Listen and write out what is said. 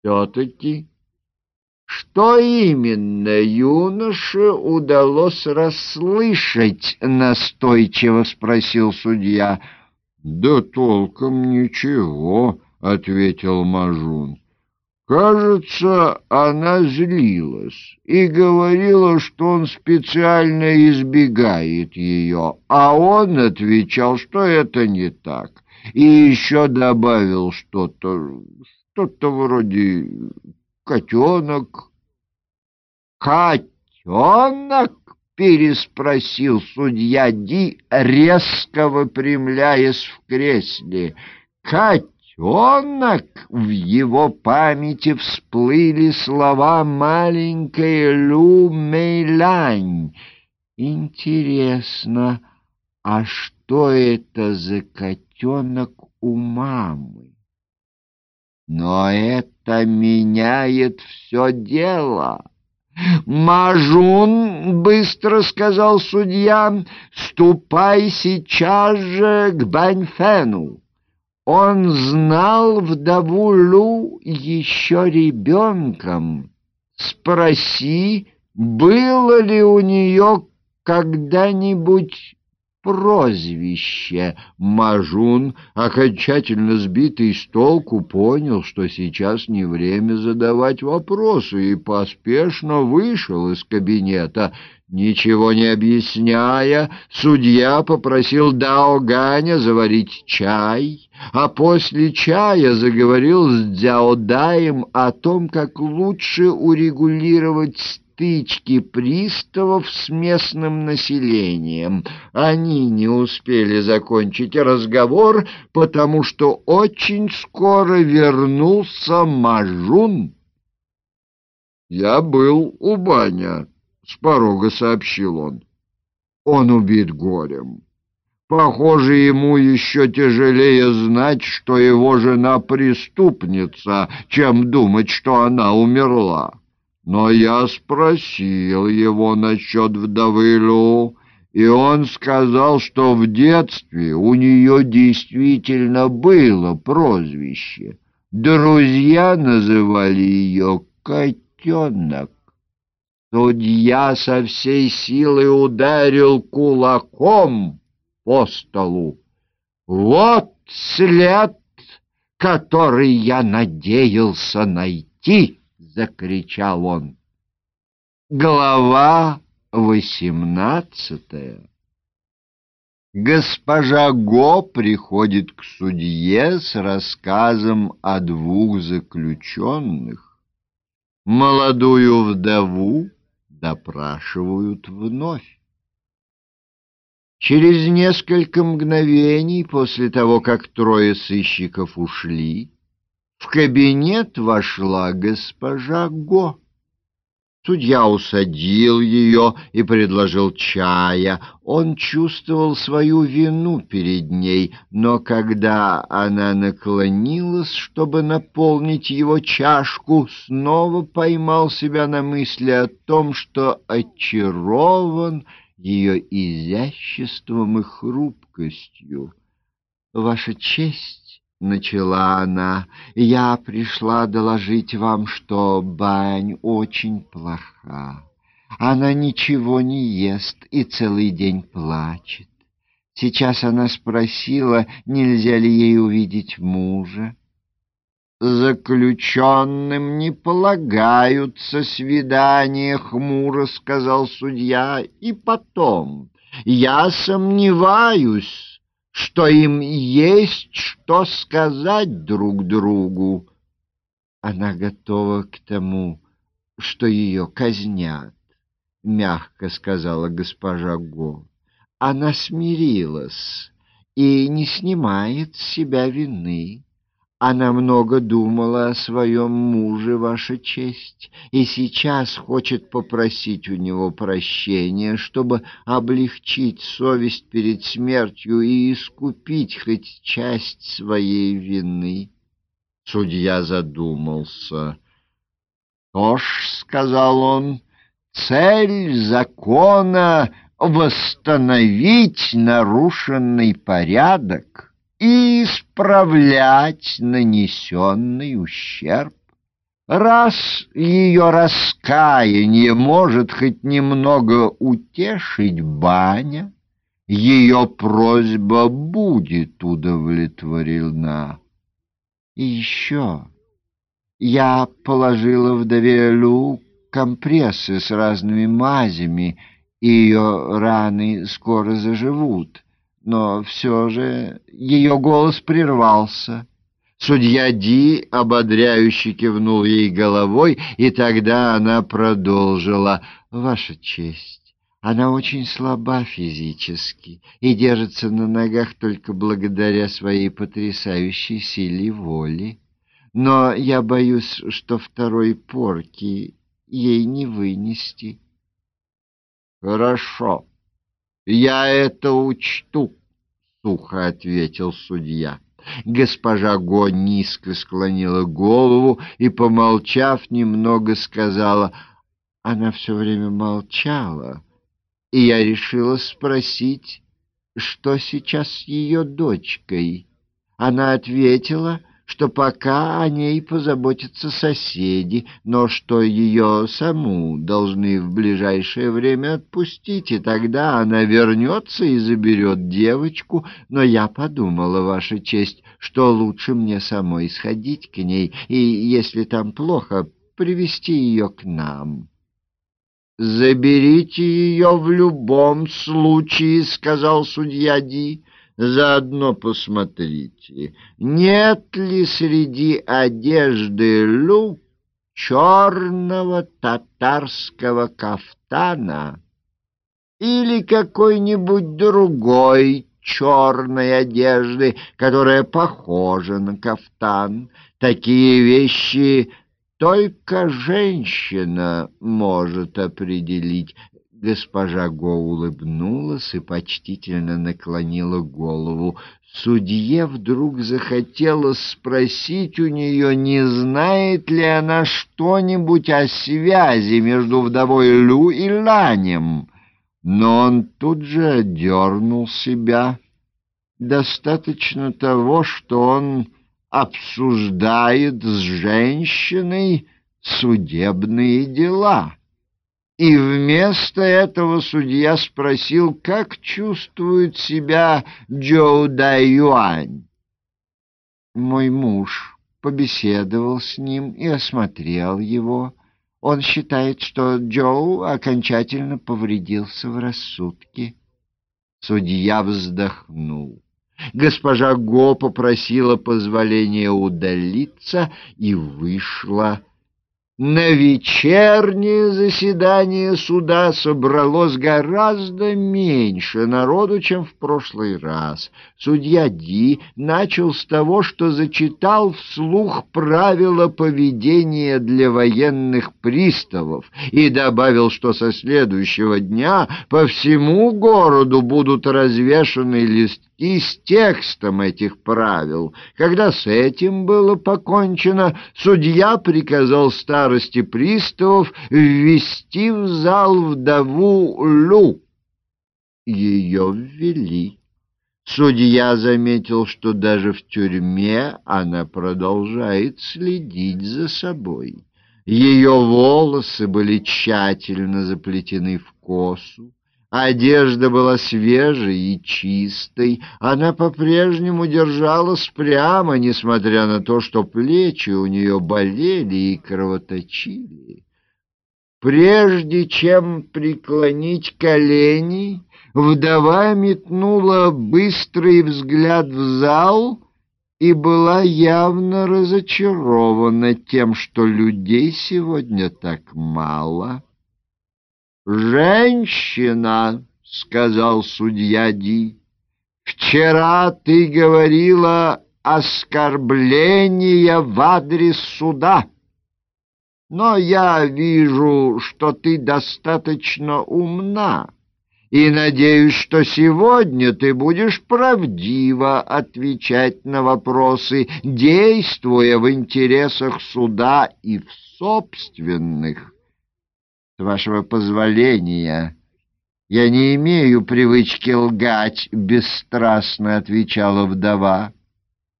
Все-таки, что именно юноше удалось расслышать, настойчиво спросил судья. Да толком ничего, ответил Мажун. Кажется, она злилась и говорила, что он специально избегает ее, а он отвечал, что это не так, и еще добавил что-то, что-то вроде «котенок». «Котенок?» — переспросил судья Ди, резко выпрямляясь в кресле. «Котенок?» В его памяти всплыли слова маленькой Лу Мейлань. Интересно, а что это за котенок у мамы? Но это меняет все дело. «Мажун», — быстро сказал судья, — «ступай сейчас же к Баньфену». Он знал вдову Лу еще ребенком. Спроси, было ли у нее когда-нибудь прозвище. Мажун, окончательно сбитый с толку, понял, что сейчас не время задавать вопросы, и поспешно вышел из кабинета. Ничего не объясняя, судья попросил Дао Ганя заварить чай, а после чая заговорил с Дзяодаем о том, как лучше урегулировать стычки приставов с местным населением. Они не успели закончить разговор, потому что очень скоро вернулся Мажун. «Я был у Баня», — с порога сообщил он. Он убит горем. Похоже, ему еще тяжелее знать, что его жена преступница, чем думать, что она умерла. Но я спросил его насчет вдовы Лу, и он сказал, что в детстве у нее действительно было прозвище. Друзья называли ее «котенок». Судья со всей силы ударил кулаком по столу. «Вот след, который я надеялся найти!» — закричал он. Глава восемнадцатая Госпожа Го приходит к судье с рассказом о двух заключенных. Молодую вдову допрашивают вновь. Через несколько мгновений после того, как трое сыщиков ушли, в кабинет вошла госпожа Го. Судья усадил ее и предложил чая. Он чувствовал свою вину перед ней, но когда она наклонилась, чтобы наполнить его чашку, снова поймал себя на мысли о том, что очарован ее изяществом и хрупкостью. «Ваша честь!» — начала она, — я пришла доложить вам, что Бань очень плоха. Она ничего не ест и целый день плачет. Сейчас она спросила, нельзя ли ей увидеть мужа. «Заключенным не полагаются свидания, — хмуро сказал судья, — и потом, я сомневаюсь, что им есть что сказать друг другу. Она готова к тому, что ее казнят, — мягко сказала госпожа Го. Она смирилась и не снимает с себя вины. Она много думала о своем муже, Ваша честь, и сейчас хочет попросить у него прощения, чтобы облегчить совесть перед смертью и искупить хоть часть своей вины. Судья задумался. «Что ж, — сказал он, — цель закона — восстановить нарушенный порядок» и исправлять нанесенный ущерб. Раз ее раскаяние может хоть немного утешить баня, ее просьба будет удовлетворена. И еще я положила вдове Лю компрессы с разными мазями, и ее раны скоро заживут. Но все же ее голос прервался. Судья Ди ободряюще кивнул ей головой, и тогда она продолжила. «Ваша честь, она очень слаба физически и держится на ногах только благодаря своей потрясающей силе воли. Но я боюсь, что второй порки ей не вынести». «Хорошо, я это учту», — сухо ответил судья. Госпожа Го низко склонила голову и, помолчав, немного сказала. Она все время молчала, и я решила спросить, что сейчас с ее дочкой. Она ответила, что пока о ней позаботятся соседи, но что ее саму должны в ближайшее время отпустить, и тогда она вернется и заберет девочку, но я подумала, Ваша честь, что лучше мне самой сходить к ней, и, если там плохо, привести ее к нам. «Заберите ее в любом случае», — сказал судья Ди. Заодно посмотрите, нет ли среди одежды Лу черного татарского кафтана или какой-нибудь другой черной одежды, которая похожа на кафтан. Такие вещи только женщина может определить. Госпожа Го улыбнулась и почтительно наклонила голову. Судье вдруг захотелось спросить у нее, не знает ли она что-нибудь о связи между вдовой Лю и Ланем. Но он тут же одернул себя. Достаточно того, что он обсуждает с женщиной судебные дела. И вместо этого судья спросил, как чувствует себя Джоу Юань. Мой муж побеседовал с ним и осмотрел его. Он считает, что Джоу окончательно повредился в рассудке. Судья вздохнул. Госпожа Го попросила позволения удалиться и вышла на вечернее заседание суда собралось гораздо меньше народу, чем в прошлый раз. Судья Ди начал с того, что зачитал вслух правила поведения для военных приставов и добавил, что со следующего дня по всему городу будут развешаны листки с текстом этих правил. Когда с этим было покончено, судья приказал старости приставов ввести в зал вдову Лу. Ее ввели. Судья заметил, что даже в тюрьме она продолжает следить за собой. Ее волосы были тщательно заплетены в косу. Одежда была свежей и чистой, она по-прежнему держалась прямо, несмотря на то, что плечи у нее болели и кровоточили. Прежде чем преклонить колени, вдова метнула быстрый взгляд в зал и была явно разочарована тем, что людей сегодня так мало. «Женщина», — сказал судья Ди, — «вчера ты говорила оскорбление в адрес суда, но я вижу, что ты достаточно умна» и надеюсь, что сегодня ты будешь правдиво отвечать на вопросы, действуя в интересах суда и в собственных. С вашего позволения, я не имею привычки лгать, — бесстрастно отвечала вдова.